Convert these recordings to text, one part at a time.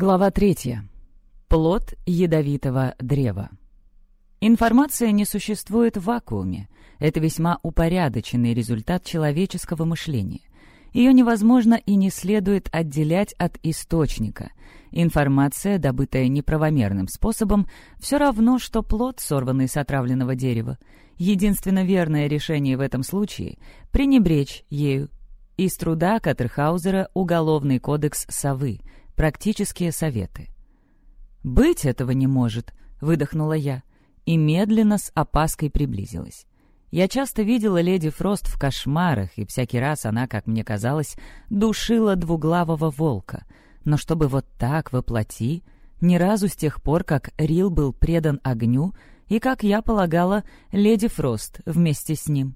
Глава третья. Плод ядовитого древа. Информация не существует в вакууме. Это весьма упорядоченный результат человеческого мышления. Ее невозможно и не следует отделять от источника. Информация, добытая неправомерным способом, все равно, что плод, сорванный с отравленного дерева. Единственно верное решение в этом случае — пренебречь ею. Из труда Каттерхаузера «Уголовный кодекс совы», Практические советы. «Быть этого не может», — выдохнула я, и медленно с опаской приблизилась. Я часто видела леди Фрост в кошмарах, и всякий раз она, как мне казалось, душила двуглавого волка. Но чтобы вот так воплоти, ни разу с тех пор, как Рил был предан огню, и, как я полагала, леди Фрост вместе с ним.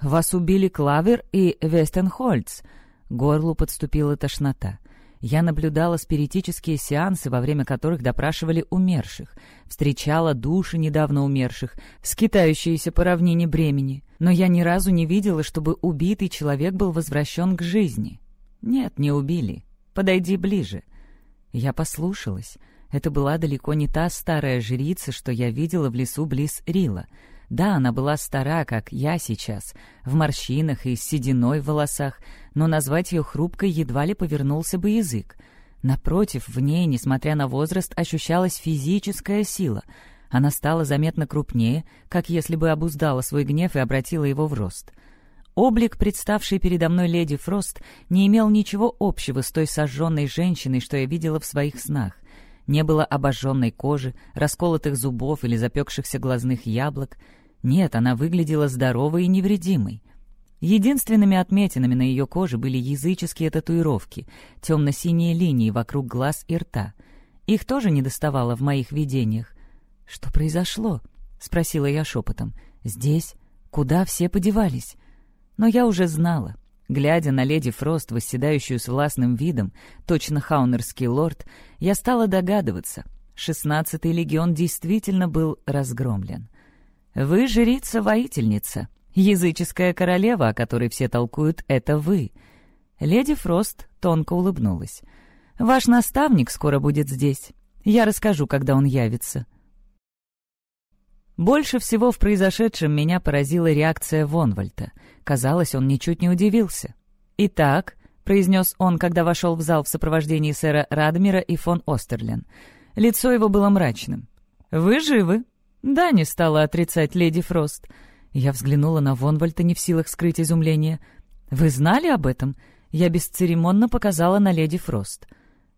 «Вас убили Клавер и Вестенхольц», — горлу подступила тошнота — я наблюдала спиритические сеансы, во время которых допрашивали умерших, встречала души недавно умерших, скитающиеся по равнине бремени, но я ни разу не видела, чтобы убитый человек был возвращен к жизни. Нет, не убили. Подойди ближе. Я послушалась. Это была далеко не та старая жрица, что я видела в лесу близ Рила — да, она была стара, как я сейчас, в морщинах и сединой в волосах, но назвать ее хрупкой едва ли повернулся бы язык. Напротив, в ней, несмотря на возраст, ощущалась физическая сила. Она стала заметно крупнее, как если бы обуздала свой гнев и обратила его в рост. Облик, представший передо мной леди Фрост, не имел ничего общего с той сожженной женщиной, что я видела в своих снах. Не было обожженной кожи, расколотых зубов или запекшихся глазных яблок — нет, она выглядела здоровой и невредимой. Единственными отметинами на ее коже были языческие татуировки, темно-синие линии вокруг глаз и рта. Их тоже не доставало в моих видениях. «Что произошло?» — спросила я шепотом. «Здесь? Куда все подевались?» Но я уже знала. Глядя на леди Фрост, восседающую с властным видом, точно хаунерский лорд, я стала догадываться. Шестнадцатый легион действительно был разгромлен. Вы жрица-воительница. Языческая королева, о которой все толкуют, это вы. Леди Фрост тонко улыбнулась. Ваш наставник скоро будет здесь. Я расскажу, когда он явится. Больше всего в произошедшем меня поразила реакция Вонвальта. Казалось, он ничуть не удивился. «Итак», — произнес он, когда вошел в зал в сопровождении сэра Радмира и фон Остерлен. Лицо его было мрачным. «Вы живы?» «Да, не стала отрицать леди Фрост». Я взглянула на Вонвальта, не в силах скрыть изумление. «Вы знали об этом?» Я бесцеремонно показала на леди Фрост.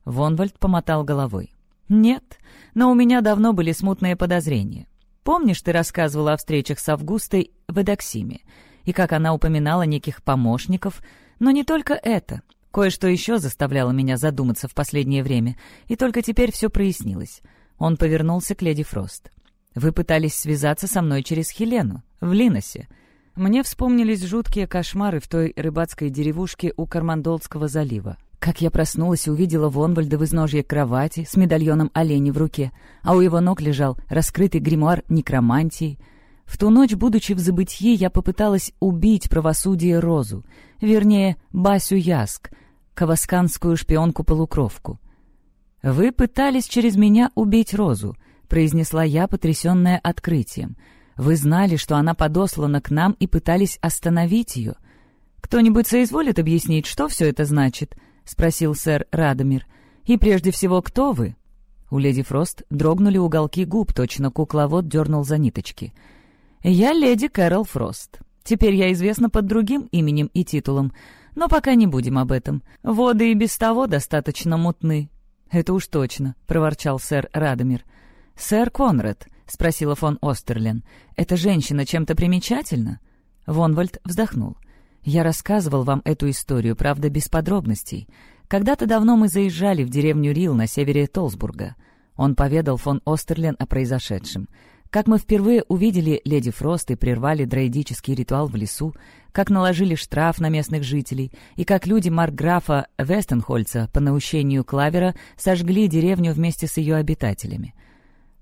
Вонвальд помотал головой. «Нет, но у меня давно были смутные подозрения. Помнишь, ты рассказывала о встречах с Августой в Эдоксиме, и как она упоминала неких помощников, но не только это. Кое-что еще заставляло меня задуматься в последнее время, и только теперь все прояснилось». Он повернулся к леди Фрост. Вы пытались связаться со мной через Хелену, в Линосе. Мне вспомнились жуткие кошмары в той рыбацкой деревушке у Кармандолского залива. Как я проснулась и увидела Вонвальда в изножье кровати с медальоном оленя в руке, а у его ног лежал раскрытый гримуар некромантии. В ту ночь, будучи в забытье, я попыталась убить правосудие Розу, вернее, Басю Яск, кавасканскую шпионку-полукровку. Вы пытались через меня убить Розу — произнесла я, потрясенная открытием. «Вы знали, что она подослана к нам и пытались остановить ее. Кто-нибудь соизволит объяснить, что все это значит?» — спросил сэр Радомир. «И прежде всего, кто вы?» У леди Фрост дрогнули уголки губ, точно кукловод дернул за ниточки. «Я леди Кэрол Фрост. Теперь я известна под другим именем и титулом, но пока не будем об этом. Воды и без того достаточно мутны». «Это уж точно», — проворчал сэр Радомир. «Сэр Конрад», — спросила фон Остерлин, — «эта женщина чем-то примечательна?» Вонвальд вздохнул. «Я рассказывал вам эту историю, правда, без подробностей. Когда-то давно мы заезжали в деревню Рил на севере Толсбурга. Он поведал фон Остерлин о произошедшем. Как мы впервые увидели леди Фрост и прервали дроидический ритуал в лесу, как наложили штраф на местных жителей, и как люди Маркграфа Вестенхольца по наущению Клавера сожгли деревню вместе с ее обитателями.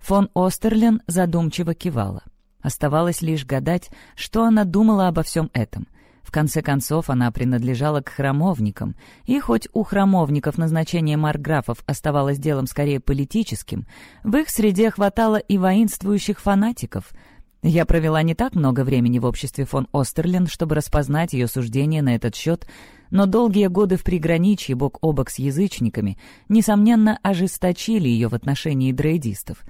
Фон Остерлен задумчиво кивала. Оставалось лишь гадать, что она думала обо всем этом. В конце концов, она принадлежала к храмовникам, и хоть у храмовников назначение марграфов оставалось делом скорее политическим, в их среде хватало и воинствующих фанатиков. Я провела не так много времени в обществе фон Остерлин, чтобы распознать ее суждения на этот счет, но долгие годы в приграничье бок о бок с язычниками, несомненно, ожесточили ее в отношении дрейдистов —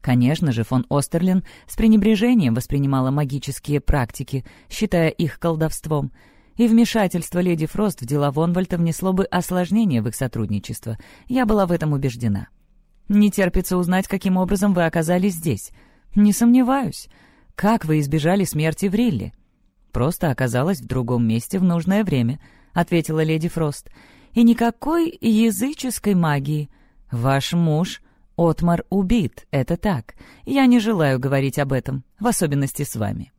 Конечно же, фон Остерлин с пренебрежением воспринимала магические практики, считая их колдовством, и вмешательство леди Фрост в дела Вонвальта внесло бы осложнение в их сотрудничество. Я была в этом убеждена. «Не терпится узнать, каким образом вы оказались здесь. Не сомневаюсь. Как вы избежали смерти в Рилле?» «Просто оказалась в другом месте в нужное время», — ответила леди Фрост. «И никакой языческой магии. Ваш муж...» Отмар убит, это так. Я не желаю говорить об этом, в особенности с вами».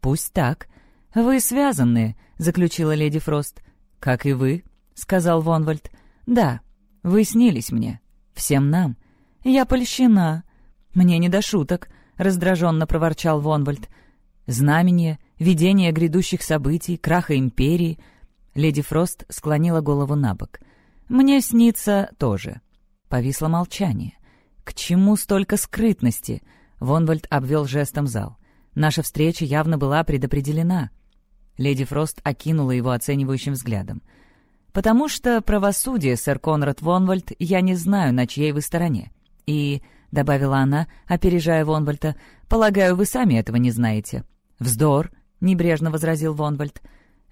«Пусть так. Вы связанные», — заключила леди Фрост. «Как и вы», — сказал Вонвальд. «Да, вы снились мне. Всем нам. Я польщена. Мне не до шуток», — раздраженно проворчал Вонвальд. «Знамение, видение грядущих событий, краха империи». Леди Фрост склонила голову на бок. «Мне снится тоже». Повисло молчание. «К чему столько скрытности?» Вонвальд обвел жестом зал. «Наша встреча явно была предопределена». Леди Фрост окинула его оценивающим взглядом. «Потому что правосудие, сэр Конрад Вонвальд, я не знаю, на чьей вы стороне. И, — добавила она, опережая Вонвальта, — полагаю, вы сами этого не знаете». «Вздор!» — небрежно возразил Вонвальд.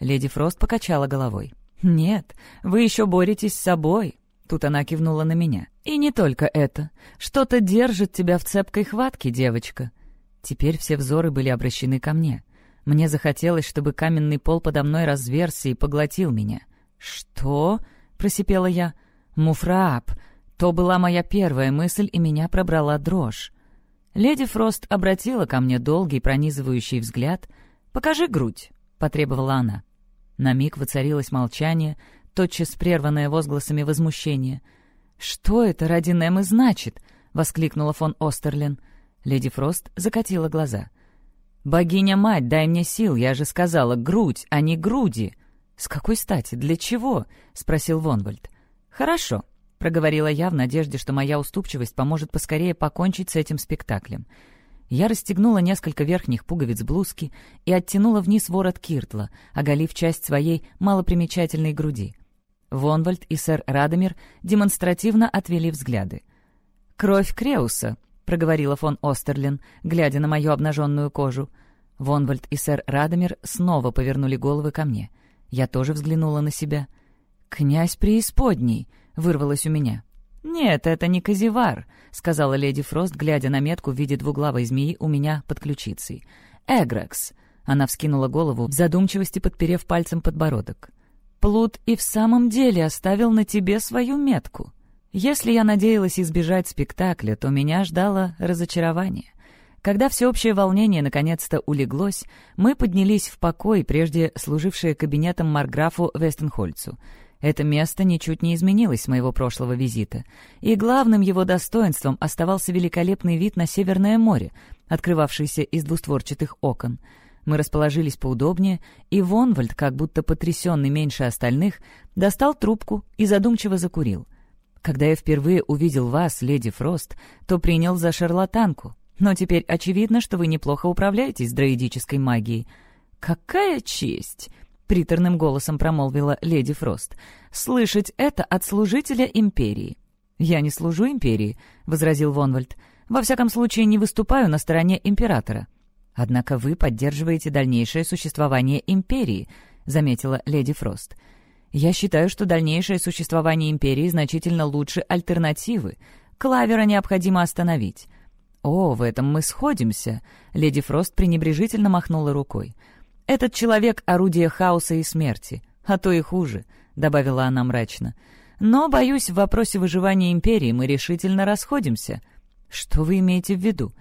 Леди Фрост покачала головой. «Нет, вы еще боретесь с собой. Тут она кивнула на меня. «И не только это. Что-то держит тебя в цепкой хватке, девочка». Теперь все взоры были обращены ко мне. Мне захотелось, чтобы каменный пол подо мной разверся и поглотил меня. «Что?» — просипела я. «Муфрааб!» То была моя первая мысль, и меня пробрала дрожь. Леди Фрост обратила ко мне долгий пронизывающий взгляд. «Покажи грудь», — потребовала она. На миг воцарилось молчание, тотчас прерванное возгласами возмущения. «Что это ради Немы значит?» — воскликнула фон Остерлин. Леди Фрост закатила глаза. «Богиня-мать, дай мне сил, я же сказала, грудь, а не груди!» «С какой стати? Для чего?» — спросил Вонвальд. «Хорошо», — проговорила я в надежде, что моя уступчивость поможет поскорее покончить с этим спектаклем. Я расстегнула несколько верхних пуговиц блузки и оттянула вниз ворот киртла, оголив часть своей малопримечательной груди. Вонвальд и сэр Радомир демонстративно отвели взгляды. «Кровь Креуса», — проговорила фон Остерлин, глядя на мою обнаженную кожу. Вонвальд и сэр Радомир снова повернули головы ко мне. Я тоже взглянула на себя. «Князь преисподней», — вырвалось у меня. «Нет, это не Казивар», — сказала леди Фрост, глядя на метку в виде двуглавой змеи у меня под ключицей. «Эгрекс». Она вскинула голову, в задумчивости подперев пальцем подбородок. Плут и в самом деле оставил на тебе свою метку. Если я надеялась избежать спектакля, то меня ждало разочарование. Когда всеобщее волнение наконец-то улеглось, мы поднялись в покой, прежде служившее кабинетом Марграфу Вестенхольцу. Это место ничуть не изменилось с моего прошлого визита, и главным его достоинством оставался великолепный вид на Северное море, открывавшийся из двустворчатых окон — мы расположились поудобнее, и Вонвальд, как будто потрясенный меньше остальных, достал трубку и задумчиво закурил. Когда я впервые увидел вас, леди Фрост, то принял за шарлатанку. Но теперь очевидно, что вы неплохо управляетесь дроидической магией. «Какая честь!» — приторным голосом промолвила леди Фрост. «Слышать это от служителя империи». «Я не служу империи», — возразил Вонвальд. «Во всяком случае, не выступаю на стороне императора». «Однако вы поддерживаете дальнейшее существование империи», — заметила леди Фрост. «Я считаю, что дальнейшее существование империи значительно лучше альтернативы. Клавера необходимо остановить». «О, в этом мы сходимся», — леди Фрост пренебрежительно махнула рукой. «Этот человек — орудие хаоса и смерти, а то и хуже», — добавила она мрачно. «Но, боюсь, в вопросе выживания империи мы решительно расходимся». «Что вы имеете в виду?»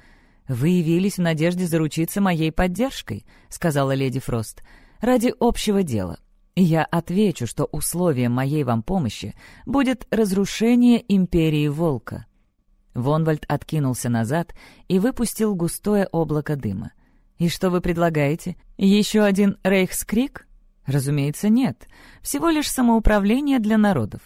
«Вы явились в надежде заручиться моей поддержкой», — сказала леди Фрост, — «ради общего дела. Я отвечу, что условием моей вам помощи будет разрушение империи Волка». Вонвальд откинулся назад и выпустил густое облако дыма. «И что вы предлагаете? Еще один рейхскрик?» Разумеется, нет. Всего лишь самоуправление для народов.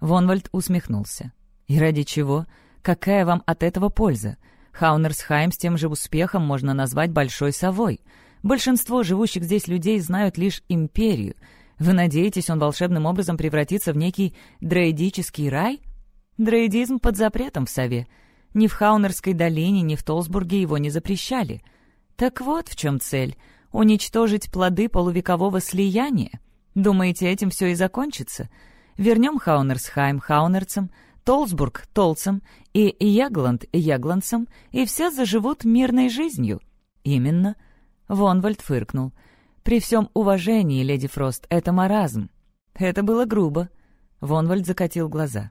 Вонвальд усмехнулся. И ради чего? Какая вам от этого польза? Хаунерсхайм с тем же успехом можно назвать большой совой. Большинство живущих здесь людей знают лишь империю. Вы надеетесь, он волшебным образом превратится в некий дрейдический рай? Дрейдизм под запретом в сове. Ни в Хаунерской долине, ни в Толсбурге его не запрещали. Так вот в чем цель — уничтожить плоды полувекового слияния. Думаете, этим все и закончится? Вернем Хаунерсхайм Хаунерцам, Толсбург Толцам и Ягланд Ягландцам, и все заживут мирной жизнью. Именно. Вонвальд фыркнул. При всем уважении, леди Фрост, это маразм. Это было грубо. Вонвальд закатил глаза.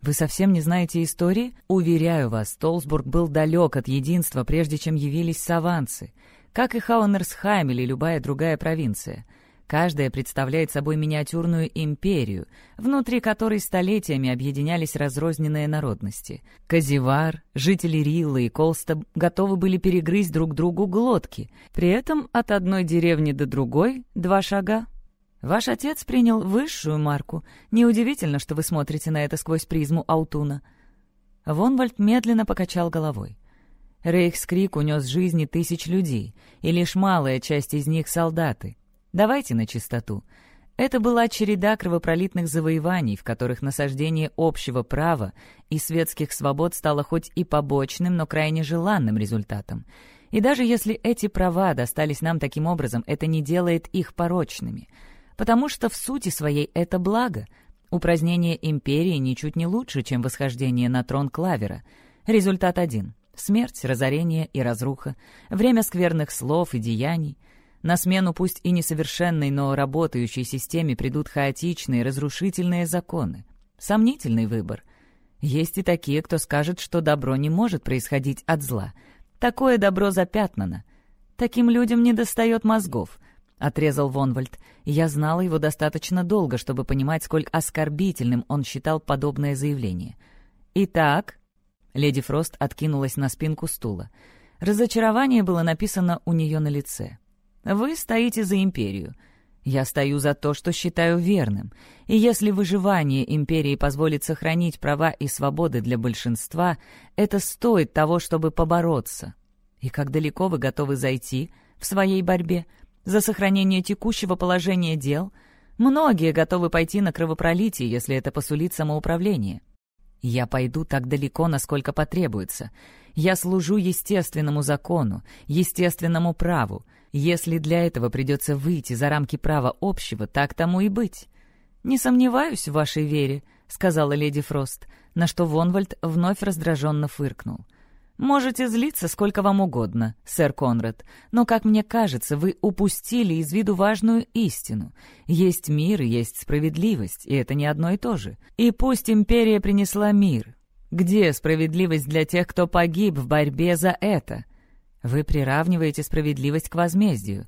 «Вы совсем не знаете истории? Уверяю вас, Толсбург был далек от единства, прежде чем явились саванцы, как и Хаунерсхайм или любая другая провинция. Каждая представляет собой миниатюрную империю, внутри которой столетиями объединялись разрозненные народности. Казивар, жители Риллы и Колста готовы были перегрызть друг другу глотки, при этом от одной деревни до другой — два шага. Ваш отец принял высшую марку. Неудивительно, что вы смотрите на это сквозь призму Аутуна». Вонвальд медленно покачал головой. Рейхскрик унес жизни тысяч людей, и лишь малая часть из них — солдаты. Давайте на чистоту. Это была череда кровопролитных завоеваний, в которых насаждение общего права и светских свобод стало хоть и побочным, но крайне желанным результатом. И даже если эти права достались нам таким образом, это не делает их порочными — потому что в сути своей это благо. Упразднение империи ничуть не лучше, чем восхождение на трон Клавера. Результат один — смерть, разорение и разруха, время скверных слов и деяний. На смену пусть и несовершенной, но работающей системе придут хаотичные, разрушительные законы. Сомнительный выбор. Есть и такие, кто скажет, что добро не может происходить от зла. Такое добро запятнано. Таким людям недостает мозгов — отрезал Вонвальд. Я знала его достаточно долго, чтобы понимать, сколь оскорбительным он считал подобное заявление. «Итак...» — леди Фрост откинулась на спинку стула. Разочарование было написано у нее на лице. «Вы стоите за империю. Я стою за то, что считаю верным. И если выживание империи позволит сохранить права и свободы для большинства, это стоит того, чтобы побороться. И как далеко вы готовы зайти в своей борьбе?» за сохранение текущего положения дел. Многие готовы пойти на кровопролитие, если это посулит самоуправление. Я пойду так далеко, насколько потребуется. Я служу естественному закону, естественному праву. Если для этого придется выйти за рамки права общего, так тому и быть. «Не сомневаюсь в вашей вере», — сказала леди Фрост, на что Вонвальд вновь раздраженно фыркнул. «Можете злиться сколько вам угодно, сэр Конрад, но, как мне кажется, вы упустили из виду важную истину. Есть мир и есть справедливость, и это не одно и то же. И пусть империя принесла мир. Где справедливость для тех, кто погиб в борьбе за это? Вы приравниваете справедливость к возмездию.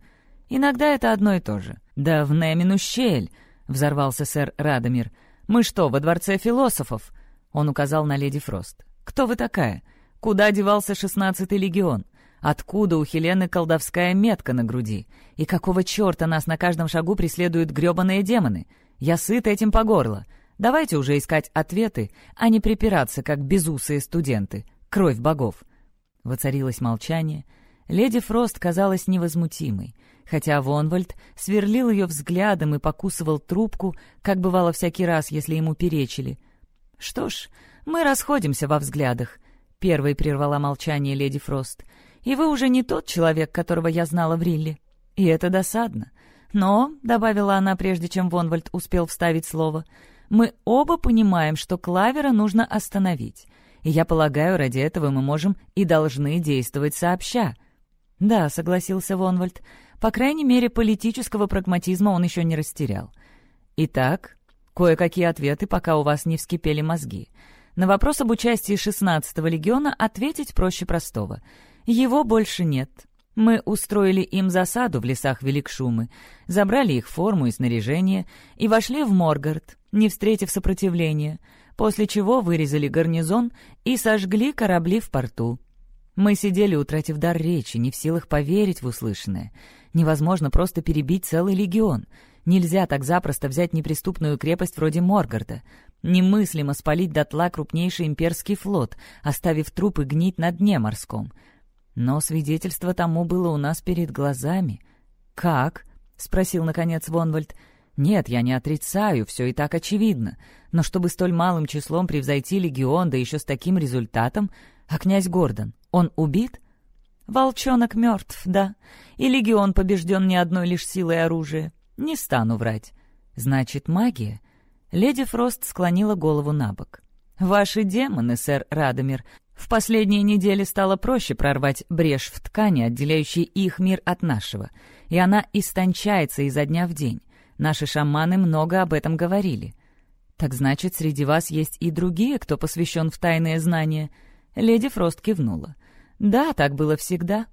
Иногда это одно и то же. «Да в Немину щель!» — взорвался сэр Радомир. «Мы что, во дворце философов?» Он указал на леди Фрост. «Кто вы такая?» Куда девался шестнадцатый легион? Откуда у Хелены колдовская метка на груди? И какого черта нас на каждом шагу преследуют гребаные демоны? Я сыт этим по горло. Давайте уже искать ответы, а не припираться, как безусые студенты. Кровь богов. Воцарилось молчание. Леди Фрост казалась невозмутимой, хотя Вонвальд сверлил ее взглядом и покусывал трубку, как бывало всякий раз, если ему перечили. «Что ж, мы расходимся во взглядах», Первой прервала молчание леди Фрост. «И вы уже не тот человек, которого я знала в Рилле. И это досадно. Но, — добавила она, прежде чем Вонвальд успел вставить слово, — мы оба понимаем, что Клавера нужно остановить. И я полагаю, ради этого мы можем и должны действовать сообща». «Да», — согласился Вонвальд, — «по крайней мере, политического прагматизма он еще не растерял». «Итак, кое-какие ответы, пока у вас не вскипели мозги. На вопрос об участии 16-го легиона ответить проще простого. Его больше нет. Мы устроили им засаду в лесах Великшумы, забрали их форму и снаряжение и вошли в Моргард, не встретив сопротивления, после чего вырезали гарнизон и сожгли корабли в порту. Мы сидели, утратив дар речи, не в силах поверить в услышанное. Невозможно просто перебить целый легион. Нельзя так запросто взять неприступную крепость вроде Моргарда. Немыслимо спалить дотла крупнейший имперский флот, оставив трупы гнить на дне морском. Но свидетельство тому было у нас перед глазами. «Как?» — спросил, наконец, Вонвальд. «Нет, я не отрицаю, все и так очевидно. Но чтобы столь малым числом превзойти легион, да еще с таким результатом... А князь Гордон, он убит?» «Волчонок мертв, да. И легион побежден не одной лишь силой оружия. Не стану врать. Значит, магия?» Леди Фрост склонила голову на бок. «Ваши демоны, сэр Радомир. В последние недели стало проще прорвать брешь в ткани, отделяющей их мир от нашего, и она истончается изо дня в день. Наши шаманы много об этом говорили. Так значит, среди вас есть и другие, кто посвящен в тайные знания?» Леди Фрост кивнула. «Да, так было всегда.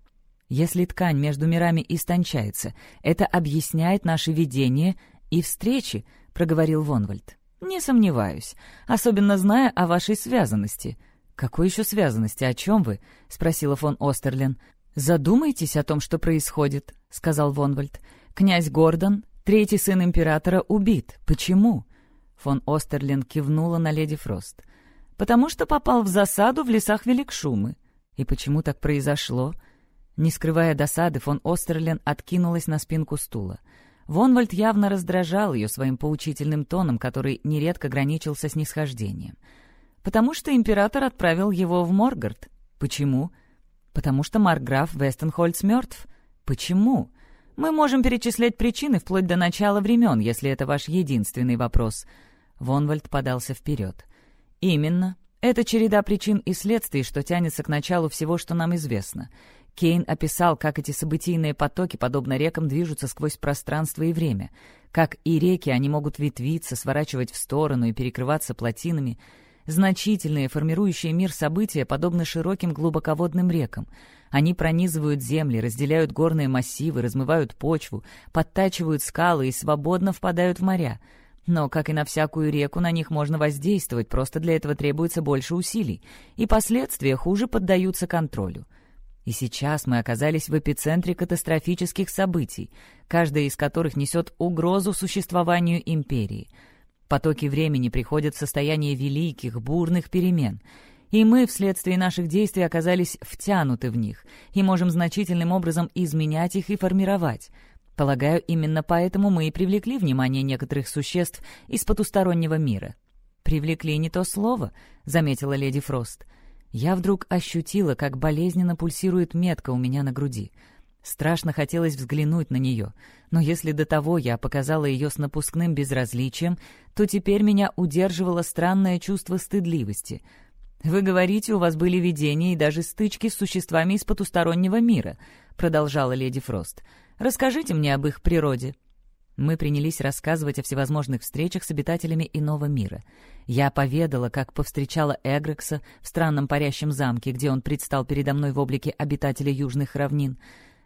Если ткань между мирами истончается, это объясняет наше видение и встречи, — проговорил Вонвальд. «Не сомневаюсь, особенно зная о вашей связанности». «Какой еще связанности? О чем вы?» — спросила фон Остерлин. «Задумайтесь о том, что происходит», — сказал Вонвальд. «Князь Гордон, третий сын императора, убит. Почему?» Фон Остерлин кивнула на леди Фрост. «Потому что попал в засаду в лесах Великшумы». «И почему так произошло?» Не скрывая досады, фон Остерлин откинулась на спинку стула. Вонвальд явно раздражал ее своим поучительным тоном, который нередко граничился с нисхождением. «Потому что император отправил его в Моргард. Почему?» «Потому что Маркграф Вестенхольц мертв. Почему?» «Мы можем перечислять причины вплоть до начала времен, если это ваш единственный вопрос». Вонвальд подался вперед. «Именно. Это череда причин и следствий, что тянется к началу всего, что нам известно. Кейн описал, как эти событийные потоки, подобно рекам, движутся сквозь пространство и время. Как и реки, они могут ветвиться, сворачивать в сторону и перекрываться плотинами. Значительные, формирующие мир события, подобны широким глубоководным рекам. Они пронизывают земли, разделяют горные массивы, размывают почву, подтачивают скалы и свободно впадают в моря. Но, как и на всякую реку, на них можно воздействовать, просто для этого требуется больше усилий, и последствия хуже поддаются контролю. И сейчас мы оказались в эпицентре катастрофических событий, каждая из которых несет угрозу существованию империи. Потоки времени приходят в состояние великих, бурных перемен, и мы вследствие наших действий оказались втянуты в них и можем значительным образом изменять их и формировать. Полагаю, именно поэтому мы и привлекли внимание некоторых существ из потустороннего мира. «Привлекли не то слово», — заметила леди Фрост — я вдруг ощутила, как болезненно пульсирует метка у меня на груди. Страшно хотелось взглянуть на нее, но если до того я показала ее с напускным безразличием, то теперь меня удерживало странное чувство стыдливости. «Вы говорите, у вас были видения и даже стычки с существами из потустороннего мира», — продолжала леди Фрост. «Расскажите мне об их природе». Мы принялись рассказывать о всевозможных встречах с обитателями иного мира. Я поведала, как повстречала Эгрекса в странном парящем замке, где он предстал передо мной в облике обитателя южных равнин.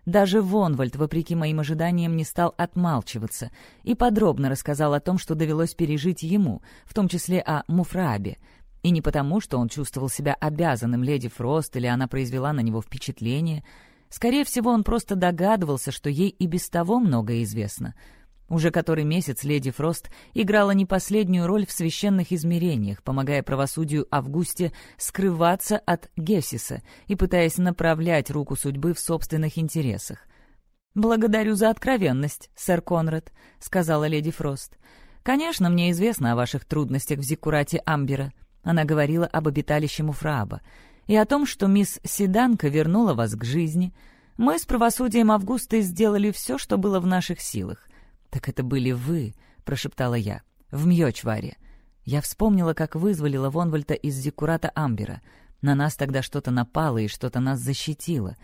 Даже Вонвальд, вопреки моим ожиданиям, не стал отмалчиваться и подробно рассказал о том, что довелось пережить ему, в том числе о Муфрабе. И не потому, что он чувствовал себя обязанным леди Фрост или она произвела на него впечатление. Скорее всего, он просто догадывался, что ей и без того многое известно — уже который месяц леди Фрост играла не последнюю роль в священных измерениях, помогая правосудию Августе скрываться от Гессиса и пытаясь направлять руку судьбы в собственных интересах. «Благодарю за откровенность, сэр Конрад», — сказала леди Фрост. «Конечно, мне известно о ваших трудностях в Зиккурате Амбера». Она говорила об обиталище Муфрааба и о том, что мисс Седанка вернула вас к жизни. Мы с правосудием Августы сделали все, что было в наших силах. «Так это были вы», — прошептала я, — «в Мьёчваре». Я вспомнила, как вызволила Вонвальта из Зиккурата Амбера. На нас тогда что-то напало и что-то нас защитило.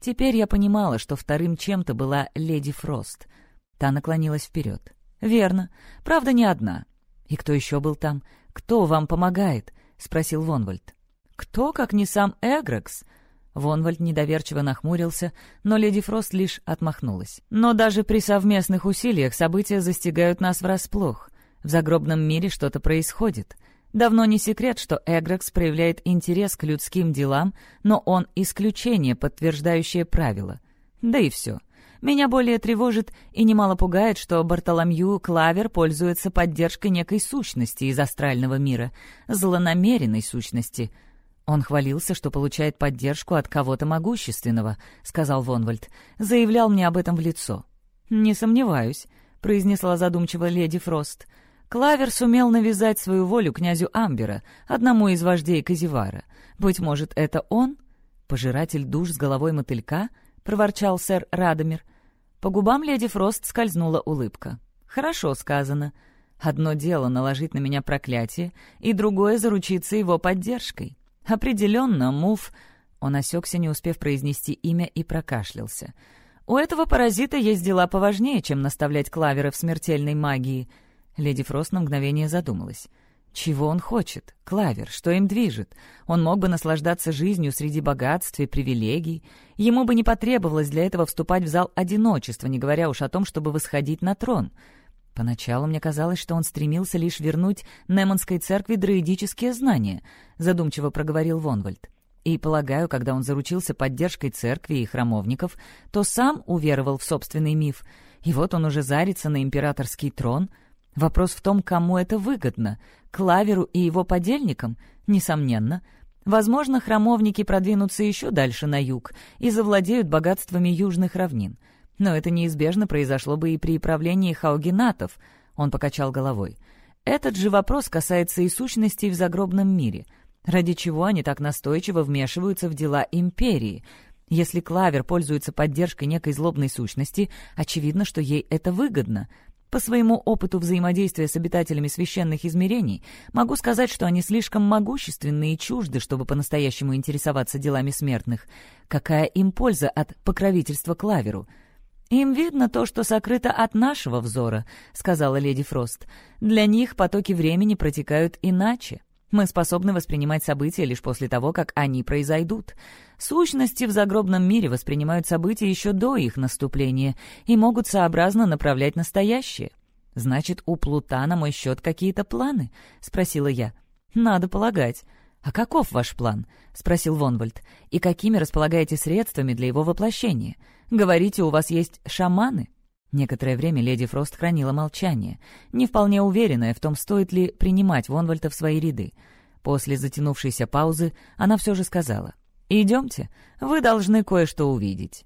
Теперь я понимала, что вторым чем-то была леди Фрост. Та наклонилась вперед. «Верно. Правда, не одна. И кто еще был там? Кто вам помогает?» — спросил Вонвальд. «Кто, как не сам Эгрекс?» Вонвальд недоверчиво нахмурился, но леди Фрост лишь отмахнулась. «Но даже при совместных усилиях события застигают нас врасплох. В загробном мире что-то происходит. Давно не секрет, что Эгрекс проявляет интерес к людским делам, но он исключение, подтверждающее правило. Да и все. Меня более тревожит и немало пугает, что Бартоломью Клавер пользуется поддержкой некой сущности из астрального мира, злонамеренной сущности. Он хвалился, что получает поддержку от кого-то могущественного, — сказал Вонвальд. Заявлял мне об этом в лицо. «Не сомневаюсь», — произнесла задумчиво леди Фрост. Клавер сумел навязать свою волю князю Амбера, одному из вождей Казивара. Быть может, это он? Пожиратель душ с головой мотылька —— проворчал сэр Радомир. По губам леди Фрост скользнула улыбка. «Хорошо сказано. Одно дело наложить на меня проклятие, и другое — заручиться его поддержкой. Определенно, Муф...» Он осекся, не успев произнести имя, и прокашлялся. «У этого паразита есть дела поважнее, чем наставлять клавера в смертельной магии». Леди Фрост на мгновение задумалась. Чего он хочет? Клавер, что им движет? Он мог бы наслаждаться жизнью среди богатств и привилегий. Ему бы не потребовалось для этого вступать в зал одиночества, не говоря уж о том, чтобы восходить на трон. Поначалу мне казалось, что он стремился лишь вернуть Неманской церкви дроидические знания, задумчиво проговорил Вонвальд. И, полагаю, когда он заручился поддержкой церкви и храмовников, то сам уверовал в собственный миф. И вот он уже зарится на императорский трон — Вопрос в том, кому это выгодно — Клаверу и его подельникам? Несомненно. Возможно, храмовники продвинутся еще дальше на юг и завладеют богатствами южных равнин. Но это неизбежно произошло бы и при правлении хаугенатов, он покачал головой. Этот же вопрос касается и сущностей в загробном мире. Ради чего они так настойчиво вмешиваются в дела империи? Если Клавер пользуется поддержкой некой злобной сущности, очевидно, что ей это выгодно — по своему опыту взаимодействия с обитателями священных измерений могу сказать, что они слишком могущественны и чужды, чтобы по-настоящему интересоваться делами смертных. Какая им польза от покровительства Клаверу? «Им видно то, что сокрыто от нашего взора», — сказала леди Фрост. «Для них потоки времени протекают иначе. Мы способны воспринимать события лишь после того, как они произойдут. Сущности в загробном мире воспринимают события еще до их наступления и могут сообразно направлять настоящее. «Значит, у Плута на мой счет какие-то планы?» — спросила я. «Надо полагать». «А каков ваш план?» — спросил Вонвальд. «И какими располагаете средствами для его воплощения? Говорите, у вас есть шаманы?» Некоторое время леди Фрост хранила молчание, не вполне уверенная в том, стоит ли принимать Вонвальта в свои ряды. После затянувшейся паузы она все же сказала, «Идемте, вы должны кое-что увидеть».